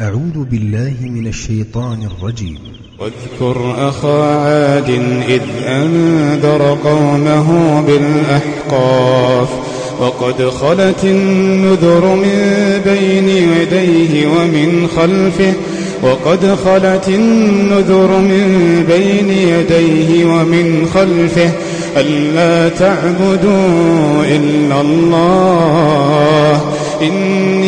أعوذ بالله من الشيطان الرجيم. واذكر أخا عاد إذ أنذر قومه بالأحقاف وقد خلت النذر من بين يديه ومن خلفه وقد خلت النذر من بين يديه ومن خلفه ألا تعبدوا إلا الله إني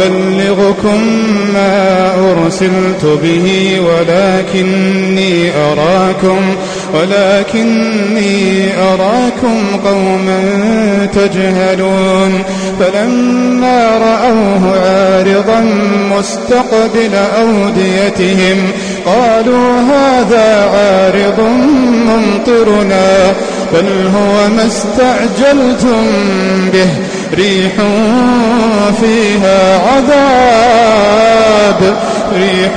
وأبلغكم ما أرسلت به ولكني أراكم ولكني أراكم قوما تجهلون فلما رأوه عارضا مستقبل أوديتهم قالوا هذا عارض ممطرنا بل هو ما استعجلتم به ريح فيها عذاب ريح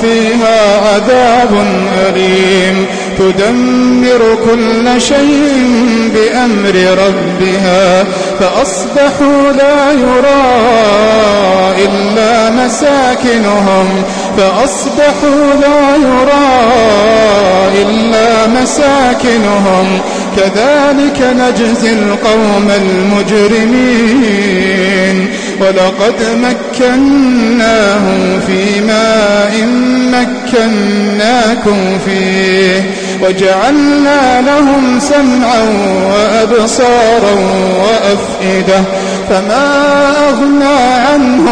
فيها عذاب أليم. تدمر كل شيء بأمر ربها فأصبحوا لا يرى إلا مساكنهم. فأصبحوا لا يرى إلا مساكنهم. كذلك نجزي القوم المجرمين. ولقد مكناهم في ماء مكناكم فيه وجعلنا لهم سمعا وأبصارا وأفئدة فما أغنى عنهم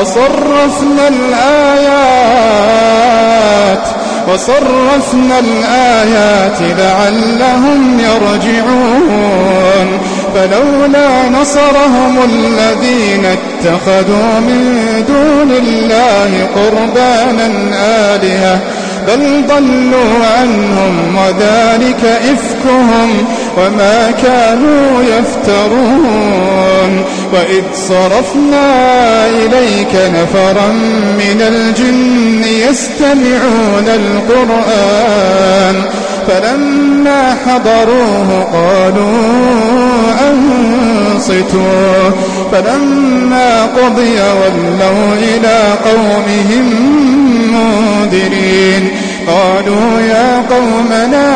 وصرفنا الآيات وصرفنا الآيات لعلهم يرجعون. فلولا نصرهم الذين اتخذوا من دون الله قربانا آلهة بل ضلوا عنهم وذلك إفكهم. وما كانوا يفترون. وإذ صرفنا إليك نفرا من الجن يستمعون القرآن. فلما حضروه قالوا أنصتوا. فلما قضي ولوا إلى قومهم منذرين قالوا يا قومنا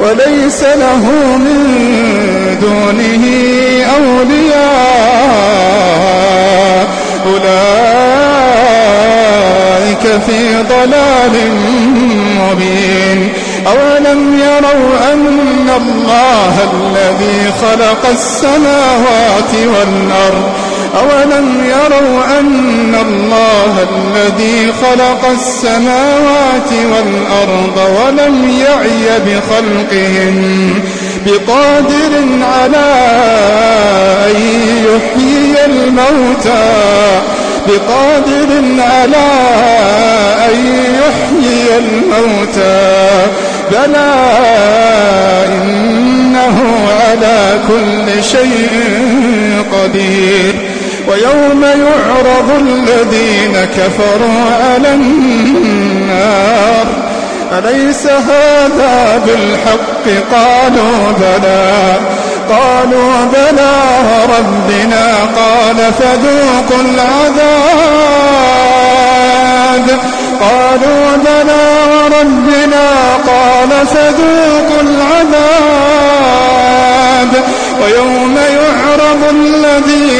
وليس له من دونه أولياء. أولئك في ضلال مبين. أولم يروا أن الله الذي خلق السماوات والأرض أولم يروا أن الله الذي خلق السماوات والأرض ولم يعي بخلقهن بقادر على أن يحيي الموتى بقادر على أن يحيي الموتى بلى إنه على كل شيء قدير ويوم يعرض الذين كفروا على النار. أليس هذا بالحق؟ قالوا بلى. قالوا بلى ربنا. قال فذوقوا العذاب. قالوا بلى وربنا قال فذوقوا العذاب. ويوم يعرض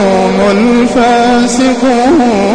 القوم الفاسقون